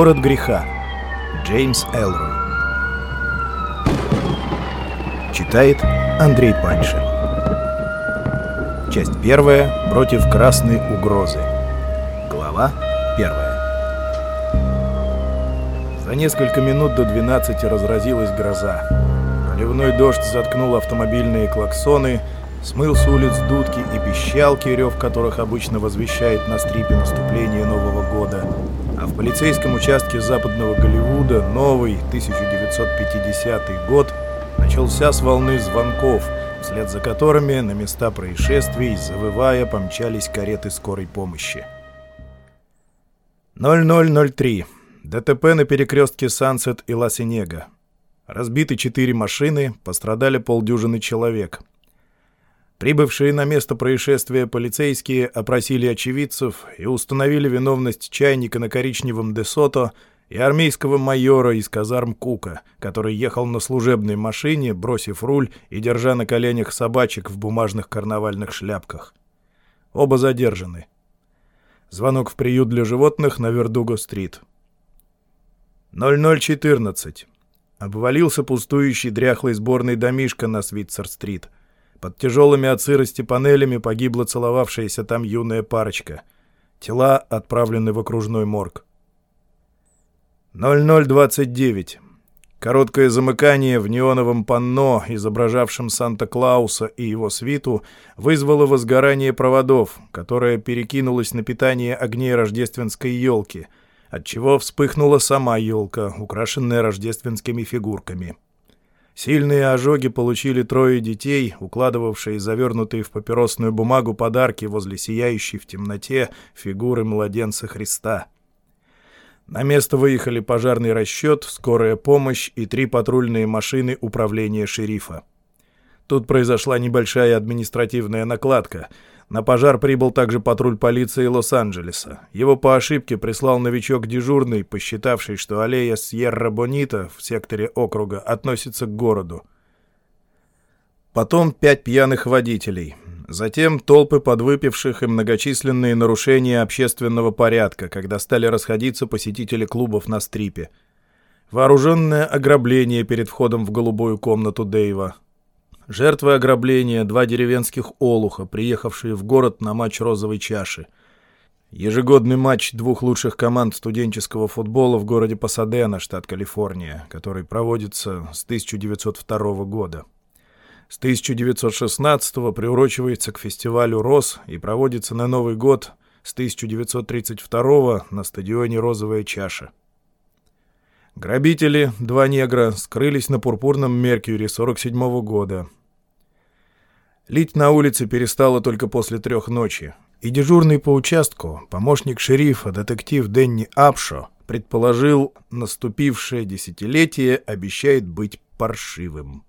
Город греха. Джеймс Элрой. Читает Андрей Паншин. Часть первая. Против красной угрозы. Глава первая. За несколько минут до 12 разразилась гроза. Проливной дождь заткнул автомобильные клаксоны, смыл с улиц дудки и пищалки, рев которых обычно возвещает на стрипе наступление Нового года — полицейском участке западного Голливуда новый 1950 год начался с волны звонков, вслед за которыми на места происшествий, завывая, помчались кареты скорой помощи. 0003. ДТП на перекрестке Сансет и Ла-Синега. Разбиты четыре машины, пострадали полдюжины человек. Прибывшие на место происшествия полицейские опросили очевидцев и установили виновность чайника на коричневом Десото и армейского майора из казарм Кука, который ехал на служебной машине, бросив руль и держа на коленях собачек в бумажных карнавальных шляпках. Оба задержаны. Звонок в приют для животных на Вердуго-стрит. 0014. Обвалился пустующий дряхлый сборный домишка на Свитцер-стрит — под тяжелыми от сырости панелями погибла целовавшаяся там юная парочка. Тела отправлены в окружной морг. 0029. Короткое замыкание в неоновом панно, изображавшем Санта-Клауса и его свиту, вызвало возгорание проводов, которое перекинулось на питание огней рождественской елки, отчего вспыхнула сама елка, украшенная рождественскими фигурками. Сильные ожоги получили трое детей, укладывавшие завернутые в папиросную бумагу подарки возле сияющей в темноте фигуры младенца Христа. На место выехали пожарный расчет, скорая помощь и три патрульные машины управления шерифа. Тут произошла небольшая административная накладка — на пожар прибыл также патруль полиции Лос-Анджелеса. Его по ошибке прислал новичок дежурный, посчитавший, что аллея Сьерра-Бонита в секторе округа относится к городу. Потом пять пьяных водителей. Затем толпы подвыпивших и многочисленные нарушения общественного порядка, когда стали расходиться посетители клубов на стрипе. Вооруженное ограбление перед входом в голубую комнату Дэйва. Жертвы ограбления — два деревенских олуха, приехавшие в город на матч розовой чаши. Ежегодный матч двух лучших команд студенческого футбола в городе Пасадена, штат Калифорния, который проводится с 1902 года. С 1916 приурочивается к фестивалю «Роз» и проводится на Новый год с 1932 на стадионе «Розовая чаша». Грабители, два негра, скрылись на пурпурном Меркьюре 47 -го года, Лить на улице перестало только после трех ночи, и дежурный по участку, помощник шерифа, детектив Дэнни Апшо, предположил, наступившее десятилетие обещает быть паршивым.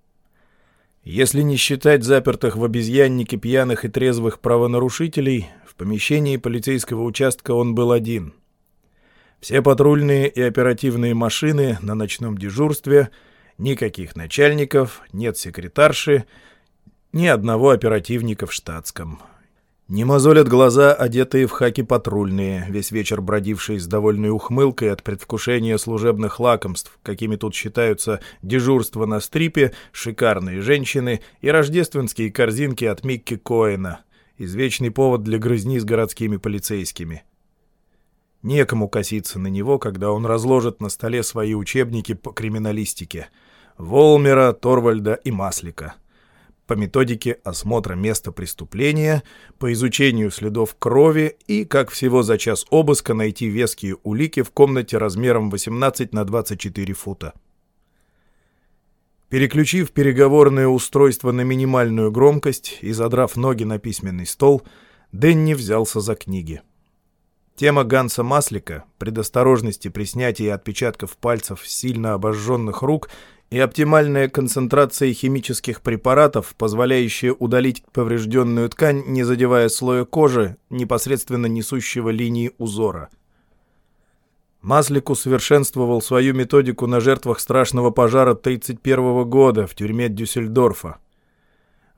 Если не считать запертых в обезьяннике пьяных и трезвых правонарушителей, в помещении полицейского участка он был один. Все патрульные и оперативные машины на ночном дежурстве, никаких начальников, нет секретарши — ни одного оперативника в штатском. Не мозолят глаза, одетые в хаки патрульные, весь вечер бродившие с довольной ухмылкой от предвкушения служебных лакомств, какими тут считаются дежурство на стрипе, шикарные женщины и рождественские корзинки от Микки Коэна, извечный повод для грызни с городскими полицейскими. Некому коситься на него, когда он разложит на столе свои учебники по криминалистике. Волмера, Торвальда и Маслика — по методике осмотра места преступления, по изучению следов крови и, как всего за час обыска, найти веские улики в комнате размером 18 на 24 фута. Переключив переговорное устройство на минимальную громкость и задрав ноги на письменный стол, Дэнни взялся за книги. Тема Ганса Маслика, предосторожности при снятии отпечатков пальцев сильно обожженных рук и оптимальная концентрация химических препаратов, позволяющая удалить поврежденную ткань, не задевая слоя кожи, непосредственно несущего линии узора. Маслик усовершенствовал свою методику на жертвах страшного пожара 1931 года в тюрьме Дюссельдорфа.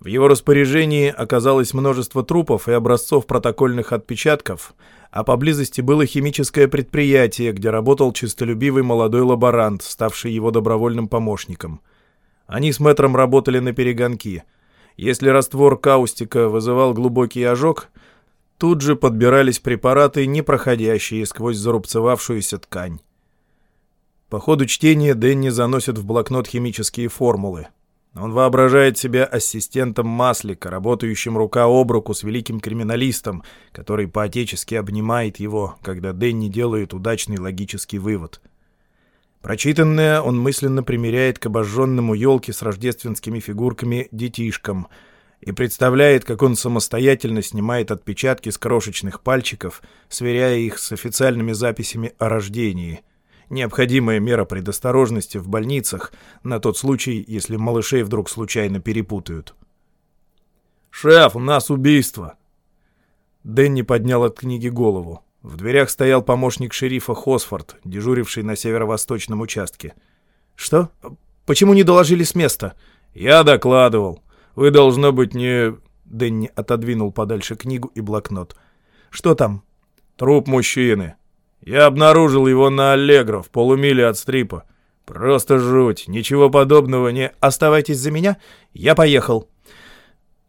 В его распоряжении оказалось множество трупов и образцов протокольных отпечатков, а поблизости было химическое предприятие, где работал честолюбивый молодой лаборант, ставший его добровольным помощником. Они с мэтром работали на перегонки. Если раствор каустика вызывал глубокий ожог, тут же подбирались препараты, не проходящие сквозь зарубцевавшуюся ткань. По ходу чтения Дэнни заносит в блокнот химические формулы. Он воображает себя ассистентом Маслика, работающим рука об руку с великим криминалистом, который поотечески обнимает его, когда Дэнни делает удачный логический вывод. Прочитанное он мысленно примеряет к обожженному елке с рождественскими фигурками детишкам и представляет, как он самостоятельно снимает отпечатки с крошечных пальчиков, сверяя их с официальными записями о рождении — Необходимая мера предосторожности в больницах на тот случай, если малышей вдруг случайно перепутают. «Шеф, у нас убийство!» Дэнни поднял от книги голову. В дверях стоял помощник шерифа Хосфорд, дежуривший на северо-восточном участке. «Что? Почему не доложили с места?» «Я докладывал. Вы, должно быть, не...» Дэнни отодвинул подальше книгу и блокнот. «Что там?» «Труп мужчины. Я обнаружил его на Аллегро, в полумиле от стрипа. Просто жуть, ничего подобного не... Оставайтесь за меня, я поехал.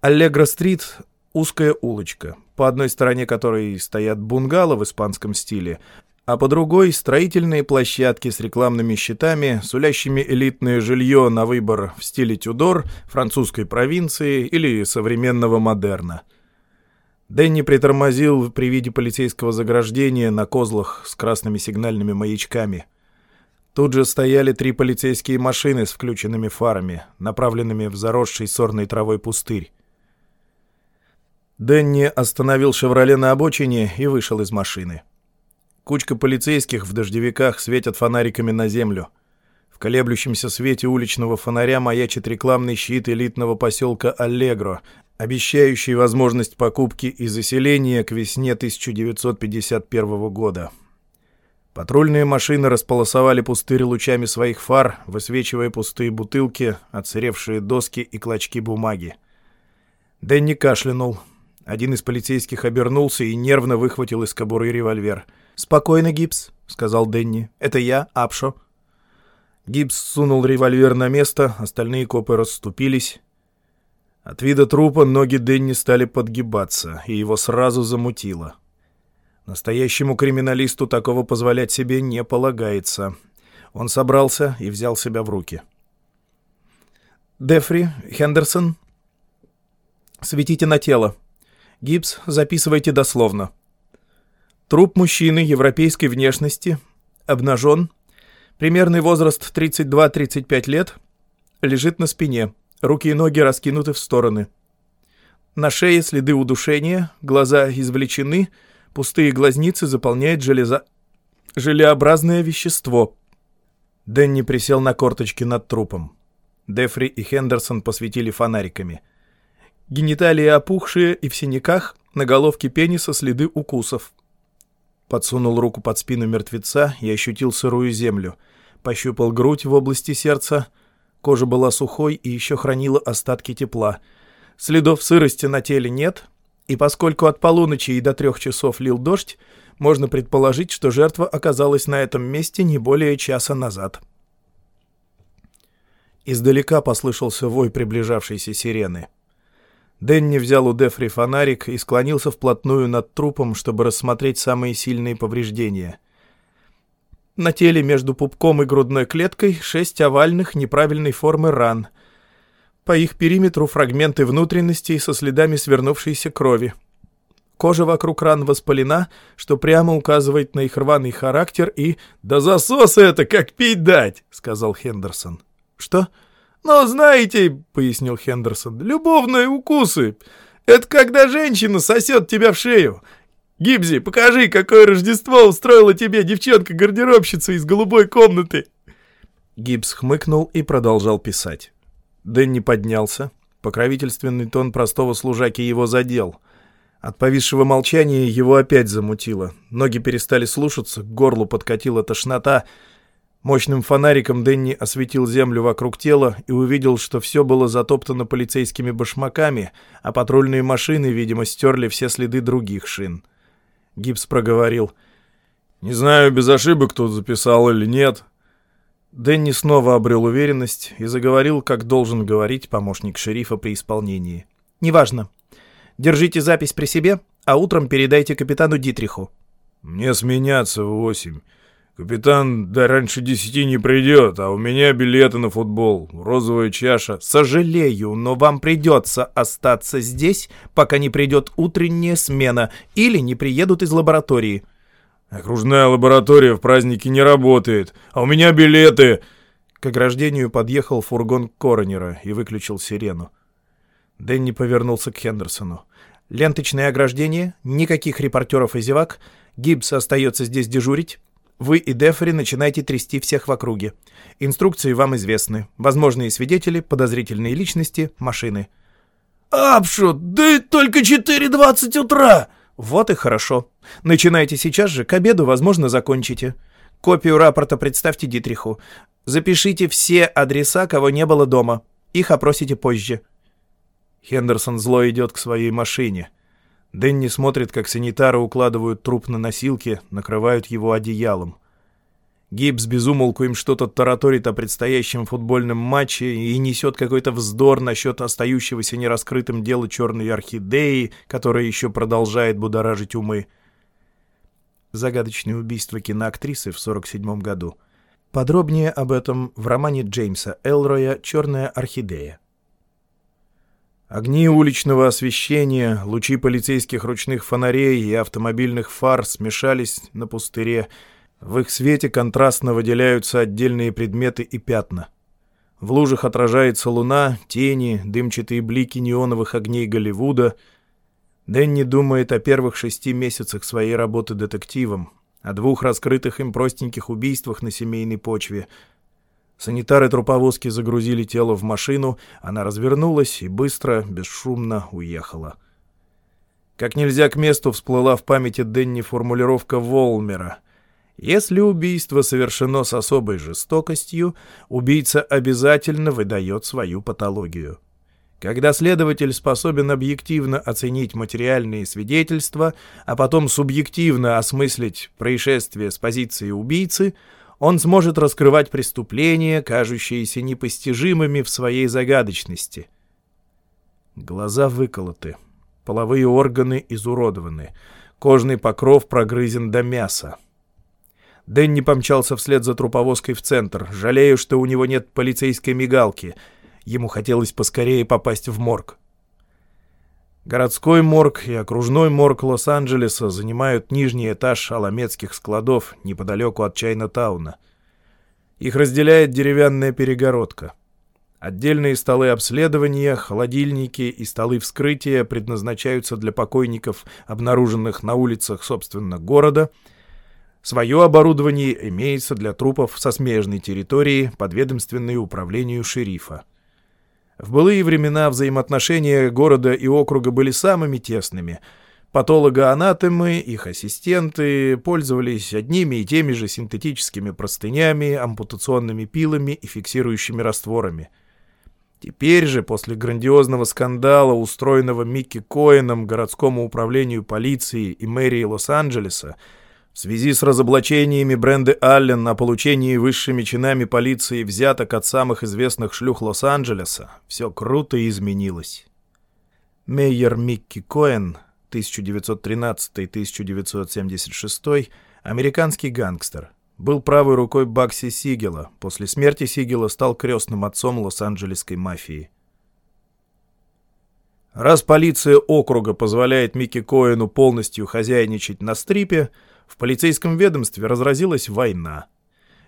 Аллегро-стрит — узкая улочка, по одной стороне которой стоят бунгало в испанском стиле, а по другой — строительные площадки с рекламными щитами, сулящими элитное жилье на выбор в стиле Тюдор, французской провинции или современного модерна — Дэнни притормозил при виде полицейского заграждения на козлах с красными сигнальными маячками. Тут же стояли три полицейские машины с включенными фарами, направленными в заросший сорной травой пустырь. Дэнни остановил «Шевроле» на обочине и вышел из машины. Кучка полицейских в дождевиках светят фонариками на землю. В колеблющемся свете уличного фонаря маячит рекламный щит элитного поселка Аллегро, обещающий возможность покупки и заселения к весне 1951 года. Патрульные машины располосовали пустырь лучами своих фар, высвечивая пустые бутылки, отсыревшие доски и клочки бумаги. Дэнни кашлянул. Один из полицейских обернулся и нервно выхватил из кобуры револьвер. «Спокойно, Гибс», — сказал Дэнни. «Это я, Апшо». Гибс сунул револьвер на место, остальные копы расступились. От вида трупа ноги Дэнни стали подгибаться, и его сразу замутило. Настоящему криминалисту такого позволять себе не полагается. Он собрался и взял себя в руки. «Дефри, Хендерсон, светите на тело. Гипс записывайте дословно. Труп мужчины европейской внешности, обнажен, примерный возраст 32-35 лет, лежит на спине». Руки и ноги раскинуты в стороны. На шее следы удушения, глаза извлечены, пустые глазницы заполняет железо... желеобразное вещество. Дэнни присел на корточки над трупом. Дефри и Хендерсон посветили фонариками. Гениталии опухшие и в синяках, на головке пениса следы укусов. Подсунул руку под спину мертвеца и ощутил сырую землю. Пощупал грудь в области сердца — Кожа была сухой и еще хранила остатки тепла. Следов сырости на теле нет, и поскольку от полуночи и до трех часов лил дождь, можно предположить, что жертва оказалась на этом месте не более часа назад. Издалека послышался вой приближавшейся сирены. Дэнни взял у Дефри фонарик и склонился вплотную над трупом, чтобы рассмотреть самые сильные повреждения. На теле между пупком и грудной клеткой шесть овальных неправильной формы ран. По их периметру фрагменты внутренностей со следами свернувшейся крови. Кожа вокруг ран воспалена, что прямо указывает на их рваный характер и... «Да засос это, как пить дать!» — сказал Хендерсон. «Что?» «Ну, знаете, — пояснил Хендерсон, — любовные укусы. Это когда женщина сосет тебя в шею. Гибзи, покажи, какое Рождество устроила тебе девчонка-гардеробщица из голубой комнаты!» Гибс хмыкнул и продолжал писать. Дэнни поднялся. Покровительственный тон простого служаки его задел. От повисшего молчания его опять замутило. Ноги перестали слушаться, к горлу подкатила тошнота. Мощным фонариком Дэнни осветил землю вокруг тела и увидел, что все было затоптано полицейскими башмаками, а патрульные машины, видимо, стерли все следы других шин. Гибс проговорил. «Не знаю, без ошибок тут записал или нет». Дэнни снова обрел уверенность и заговорил, как должен говорить помощник шерифа при исполнении. «Неважно. Держите запись при себе, а утром передайте капитану Дитриху». «Мне сменяться в восемь. «Капитан до раньше десяти не придет, а у меня билеты на футбол, розовая чаша». «Сожалею, но вам придется остаться здесь, пока не придет утренняя смена или не приедут из лаборатории». «Окружная лаборатория в празднике не работает, а у меня билеты». К ограждению подъехал фургон коронера и выключил сирену. Дэнни повернулся к Хендерсону. «Ленточное ограждение, никаких репортеров и зевак. Гибс остается здесь дежурить». Вы и Дефри начинаете трясти всех в округе. Инструкции вам известны. Возможные свидетели, подозрительные личности, машины. «Апшут, да только 4.20 утра!» «Вот и хорошо. Начинайте сейчас же, к обеду, возможно, закончите. Копию рапорта представьте Дитриху. Запишите все адреса, кого не было дома. Их опросите позже». Хендерсон зло идет к своей машине. Дэнни смотрит, как санитары укладывают труп на носилки, накрывают его одеялом. Гибс безумолку им что-то тараторит о предстоящем футбольном матче и несет какой-то вздор насчет остающегося нераскрытым дела черной орхидеи, которая еще продолжает будоражить умы. Загадочное убийство киноактрисы в 47 году. Подробнее об этом в романе Джеймса Элроя «Черная орхидея». Огни уличного освещения, лучи полицейских ручных фонарей и автомобильных фар смешались на пустыре. В их свете контрастно выделяются отдельные предметы и пятна. В лужах отражается луна, тени, дымчатые блики неоновых огней Голливуда. Дэнни думает о первых шести месяцах своей работы детективом, о двух раскрытых им простеньких убийствах на семейной почве — Санитары труповозки загрузили тело в машину, она развернулась и быстро, бесшумно уехала. Как нельзя к месту всплыла в памяти Денни формулировка Волмера. Если убийство совершено с особой жестокостью, убийца обязательно выдает свою патологию. Когда следователь способен объективно оценить материальные свидетельства, а потом субъективно осмыслить происшествие с позиции убийцы — он сможет раскрывать преступления, кажущиеся непостижимыми в своей загадочности. Глаза выколоты, половые органы изуродованы, кожный покров прогрызен до мяса. Дэнни помчался вслед за труповозкой в центр, жалея, что у него нет полицейской мигалки. Ему хотелось поскорее попасть в морг. Городской морг и окружной морг Лос-Анджелеса занимают нижний этаж аламетских складов неподалеку от Чайна-тауна. Их разделяет деревянная перегородка. Отдельные столы обследования, холодильники и столы вскрытия предназначаются для покойников, обнаруженных на улицах, собственно, города. Свое оборудование имеется для трупов со смежной территории, подведомственной управлению шерифа. В былые времена взаимоотношения города и округа были самыми тесными. Патологоанатомы, их ассистенты пользовались одними и теми же синтетическими простынями, ампутационными пилами и фиксирующими растворами. Теперь же, после грандиозного скандала, устроенного Микки Коэном городскому управлению полиции и мэрии Лос-Анджелеса, в связи с разоблачениями Бренды Аллен о получении высшими чинами полиции взяток от самых известных шлюх Лос-Анджелеса, все круто изменилось. Мейер Микки Коэн, 1913-1976, американский гангстер, был правой рукой Бакси Сигела, после смерти Сигела стал крестным отцом лос-анджелесской мафии. Раз полиция округа позволяет Микки Коэну полностью хозяйничать на стрипе, в полицейском ведомстве разразилась война.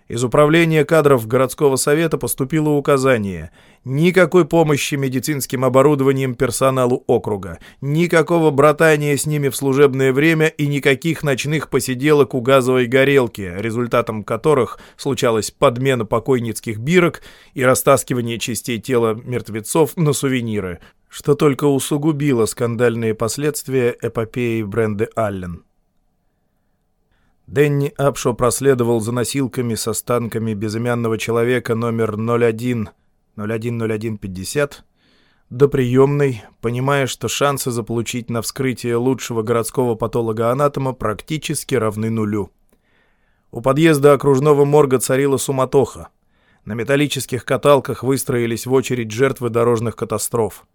Из управления кадров городского совета поступило указание никакой помощи медицинским оборудованием персоналу округа, никакого братания с ними в служебное время и никаких ночных посиделок у газовой горелки, результатом которых случалась подмена покойницких бирок и растаскивание частей тела мертвецов на сувениры, что только усугубило скандальные последствия эпопеи Бренды Аллен. Дэнни Апшо проследовал за носилками с останками безымянного человека номер 01 010150 до приемной, понимая, что шансы заполучить на вскрытие лучшего городского патолога-анатома практически равны нулю. У подъезда окружного морга царила суматоха. На металлических каталках выстроились в очередь жертвы дорожных катастроф.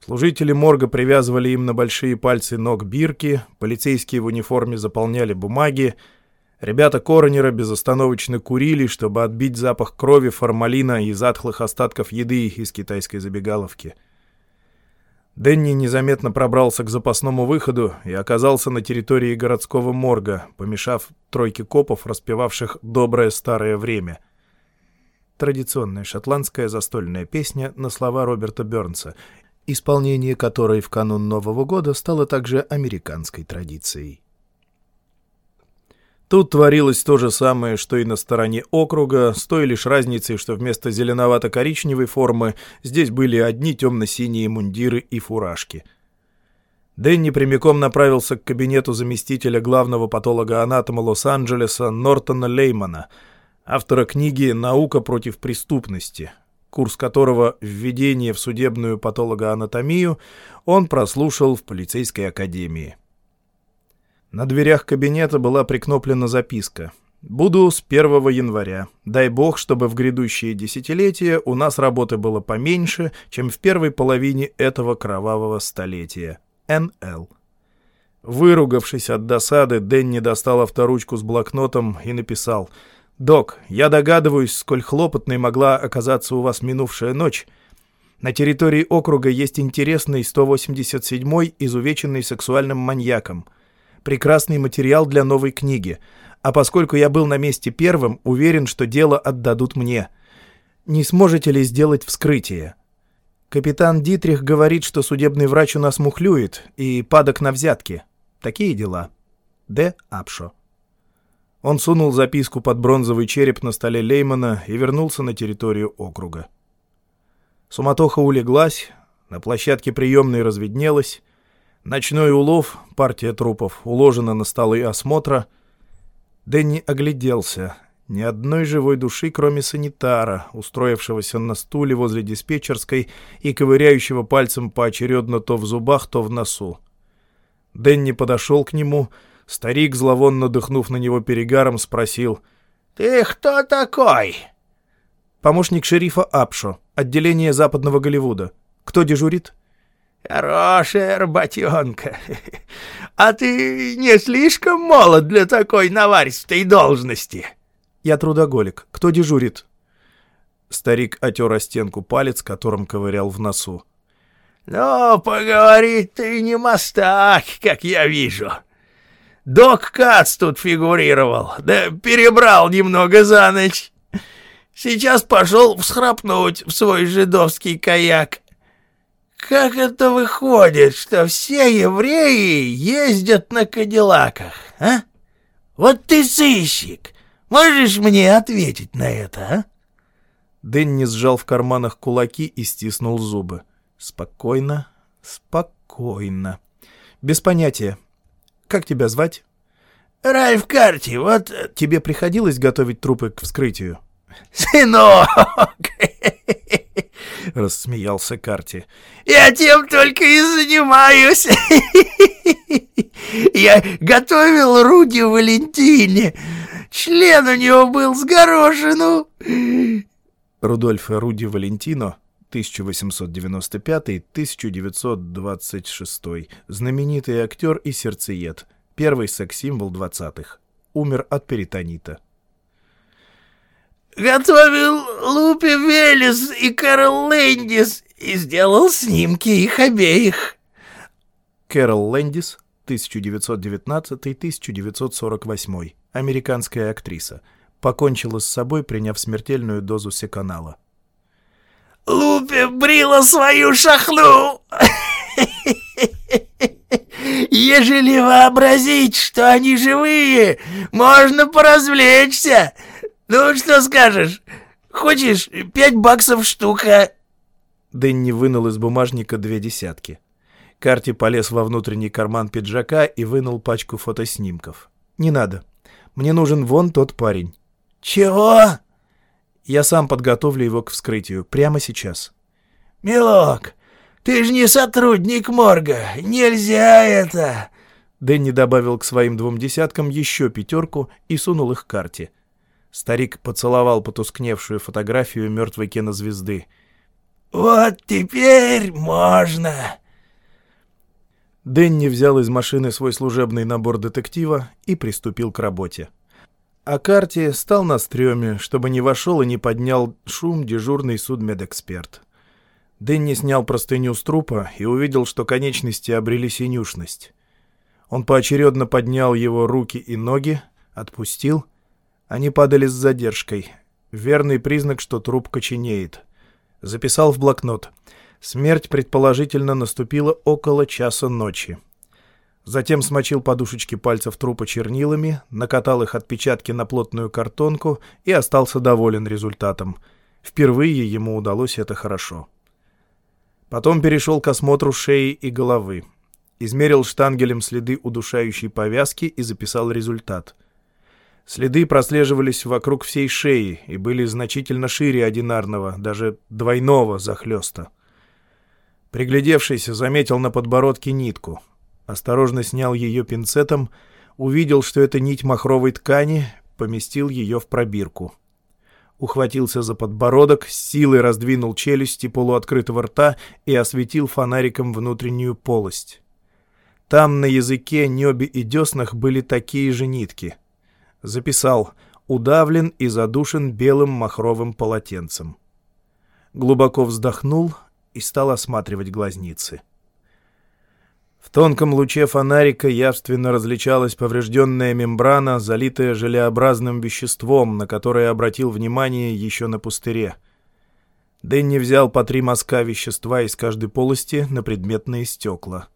Служители морга привязывали им на большие пальцы ног бирки, полицейские в униформе заполняли бумаги, ребята коронера безостановочно курили, чтобы отбить запах крови, формалина и затхлых остатков еды из китайской забегаловки. Дэнни незаметно пробрался к запасному выходу и оказался на территории городского морга, помешав тройке копов, распевавших «Доброе старое время». Традиционная шотландская застольная песня на слова Роберта Бёрнса исполнение которой в канун Нового года стало также американской традицией. Тут творилось то же самое, что и на стороне округа, с той лишь разницей, что вместо зеленовато-коричневой формы здесь были одни темно-синие мундиры и фуражки. Дэнни прямиком направился к кабинету заместителя главного патолога-анатома Лос-Анджелеса Нортона Леймана, автора книги «Наука против преступности», курс которого «Введение в судебную патологоанатомию» он прослушал в полицейской академии. На дверях кабинета была прикноплена записка «Буду с 1 января. Дай бог, чтобы в грядущие десятилетия у нас работы было поменьше, чем в первой половине этого кровавого столетия. Н.Л.» Выругавшись от досады, Дэнни достал авторучку с блокнотом и написал — «Док, я догадываюсь, сколь хлопотной могла оказаться у вас минувшая ночь. На территории округа есть интересный 187-й, изувеченный сексуальным маньяком. Прекрасный материал для новой книги. А поскольку я был на месте первым, уверен, что дело отдадут мне. Не сможете ли сделать вскрытие? Капитан Дитрих говорит, что судебный врач у нас мухлюет и падок на взятки. Такие дела. Д. Апшо. Он сунул записку под бронзовый череп на столе Леймана и вернулся на территорию округа. Суматоха улеглась, на площадке приемной разведнелась, ночной улов, партия трупов, уложена на столы осмотра. Дэнни огляделся. Ни одной живой души, кроме санитара, устроившегося на стуле возле диспетчерской и ковыряющего пальцем поочередно то в зубах, то в носу. Дэнни подошел к нему — Старик, зловонно дыхнув на него перегаром, спросил. «Ты кто такой?» «Помощник шерифа Апшо, отделение Западного Голливуда. Кто дежурит?» «Хорошая работенка. А ты не слишком молод для такой наваристой должности?» «Я трудоголик. Кто дежурит?» Старик отер о стенку палец, которым ковырял в носу. «Ну, поговорить ты не мастак, как я вижу. Док Кац тут фигурировал, да перебрал немного за ночь. Сейчас пошел всхрапнуть в свой жидовский каяк. Как это выходит, что все евреи ездят на кадиллаках, а? Вот ты сыщик, можешь мне ответить на это, а? Дэнни сжал в карманах кулаки и стиснул зубы. Спокойно, спокойно. Без понятия, как тебя звать?» «Ральф Карти, вот...» «Тебе приходилось готовить трупы к вскрытию?» «Сынок!» — рассмеялся Карти. «Я тем только и занимаюсь. Я готовил Руди Валентине. Член у него был с горошину». Рудольфа Руди Валентино 1895-1926. Знаменитый актер и сердцеед. Первый секс-символ 20-х. Умер от перитонита. «Готовил Лупи Велес и Кэрол Лэндис и сделал снимки их обеих». Кэрол Лэндис, 1919-1948. Американская актриса. Покончила с собой, приняв смертельную дозу секанала. Лупи брила свою шахну. Ежели вообразить, что они живые, можно поразвлечься. Ну, что скажешь? Хочешь, пять баксов штука?» Дэнни вынул из бумажника две десятки. Карти полез во внутренний карман пиджака и вынул пачку фотоснимков. «Не надо. Мне нужен вон тот парень». «Чего?» «Я сам подготовлю его к вскрытию. Прямо сейчас». «Милок, ты же не сотрудник морга. Нельзя это!» Дэнни добавил к своим двум десяткам еще пятерку и сунул их к карте. Старик поцеловал потускневшую фотографию мертвой кинозвезды. «Вот теперь можно!» Дэнни взял из машины свой служебный набор детектива и приступил к работе. А карте стал на стреме, чтобы не вошел и не поднял шум дежурный судмедэксперт. Дэнни снял простыню с трупа и увидел, что конечности обрели синюшность. Он поочередно поднял его руки и ноги, отпустил. Они падали с задержкой. Верный признак, что труп коченеет. Записал в блокнот. Смерть, предположительно, наступила около часа ночи. Затем смочил подушечки пальцев трупа чернилами, накатал их отпечатки на плотную картонку и остался доволен результатом. Впервые ему удалось это хорошо. Потом перешел к осмотру шеи и головы. Измерил штангелем следы удушающей повязки и записал результат. Следы прослеживались вокруг всей шеи и были значительно шире одинарного, даже двойного захлеста. Приглядевшись, заметил на подбородке нитку. Осторожно снял ее пинцетом, увидел, что это нить махровой ткани, поместил ее в пробирку. Ухватился за подбородок, с силой раздвинул челюсти полуоткрытого рта и осветил фонариком внутреннюю полость. Там на языке, небе и деснах были такие же нитки. Записал «Удавлен и задушен белым махровым полотенцем». Глубоко вздохнул и стал осматривать глазницы. В тонком луче фонарика явственно различалась поврежденная мембрана, залитая желеобразным веществом, на которое обратил внимание еще на пустыре. Дэнни взял по три мазка вещества из каждой полости на предметные стекла.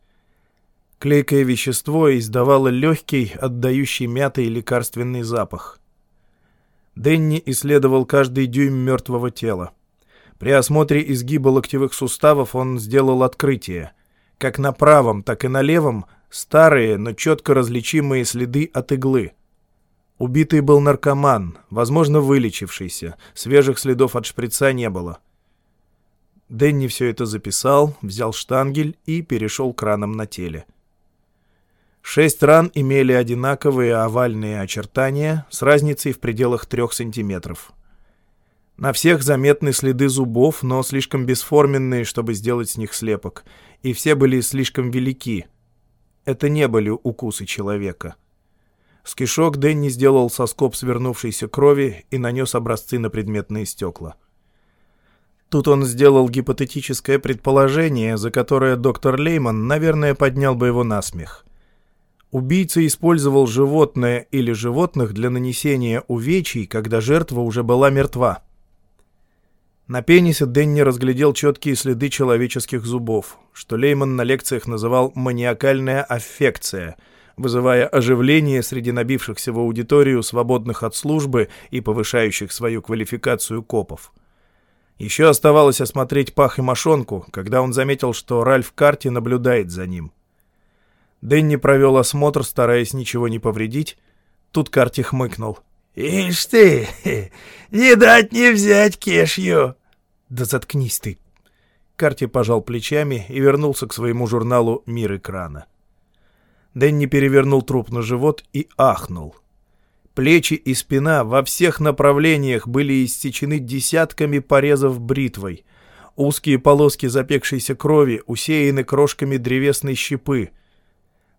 Клейкое вещество издавало легкий, отдающий мятой лекарственный запах. Дэнни исследовал каждый дюйм мертвого тела. При осмотре изгиба локтевых суставов он сделал открытие. Как на правом, так и на левом старые, но четко различимые следы от иглы. Убитый был наркоман, возможно, вылечившийся. Свежих следов от шприца не было. Дэнни все это записал, взял штангель и перешел к ранам на теле. Шесть ран имели одинаковые овальные очертания с разницей в пределах трех сантиметров. На всех заметны следы зубов, но слишком бесформенные, чтобы сделать с них слепок, и все были слишком велики. Это не были укусы человека. С кишок Дэнни сделал соскоб свернувшейся крови и нанес образцы на предметные стекла. Тут он сделал гипотетическое предположение, за которое доктор Лейман, наверное, поднял бы его на смех. Убийца использовал животное или животных для нанесения увечий, когда жертва уже была мертва. На пенисе Дэнни разглядел четкие следы человеческих зубов, что Лейман на лекциях называл «маниакальная аффекция», вызывая оживление среди набившихся в аудиторию свободных от службы и повышающих свою квалификацию копов. Еще оставалось осмотреть пах и мошонку, когда он заметил, что Ральф Карти наблюдает за ним. Дэнни провел осмотр, стараясь ничего не повредить. Тут Карти хмыкнул. «Ишь ты, не дать не взять кешью!» «Да заткнись ты!» Карти пожал плечами и вернулся к своему журналу «Мир экрана». Дэнни перевернул труп на живот и ахнул. Плечи и спина во всех направлениях были истечены десятками порезов бритвой. Узкие полоски запекшейся крови усеяны крошками древесной щепы.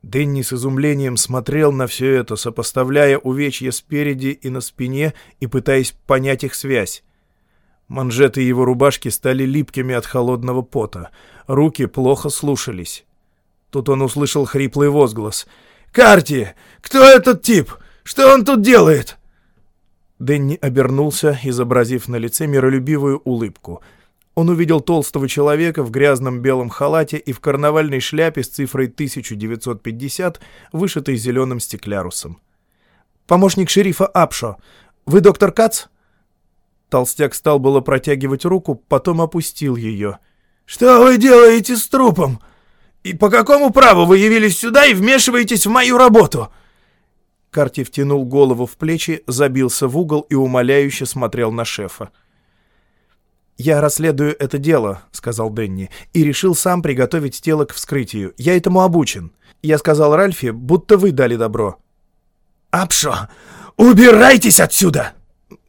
Дэнни с изумлением смотрел на все это, сопоставляя увечья спереди и на спине и пытаясь понять их связь. Манжеты его рубашки стали липкими от холодного пота. Руки плохо слушались. Тут он услышал хриплый возглас. «Карти! Кто этот тип? Что он тут делает?» Дэнни обернулся, изобразив на лице миролюбивую улыбку. Он увидел толстого человека в грязном белом халате и в карнавальной шляпе с цифрой 1950, вышитой зеленым стеклярусом. «Помощник шерифа Апшо. Вы доктор Кац?» Толстяк стал было протягивать руку, потом опустил ее. «Что вы делаете с трупом? И по какому праву вы явились сюда и вмешиваетесь в мою работу?» Карти втянул голову в плечи, забился в угол и умоляюще смотрел на шефа. «Я расследую это дело», — сказал Денни, — «и решил сам приготовить тело к вскрытию. Я этому обучен. Я сказал Ральфе, будто вы дали добро». «Апшо, убирайтесь отсюда!»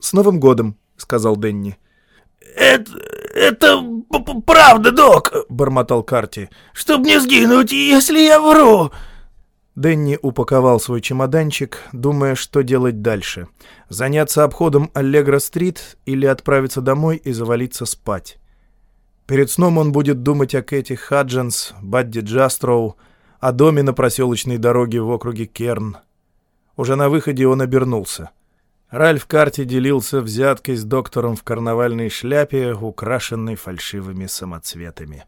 «С Новым годом», — сказал Денни. «Это... это правда, док», — бормотал Карти. «Чтоб не сгинуть, если я вру». Дэнни упаковал свой чемоданчик, думая, что делать дальше. Заняться обходом Аллегро-стрит или отправиться домой и завалиться спать. Перед сном он будет думать о Кэти Хадженс, Бадди Джастроу, о доме на проселочной дороге в округе Керн. Уже на выходе он обернулся. Ральф Карти делился взяткой с доктором в карнавальной шляпе, украшенной фальшивыми самоцветами.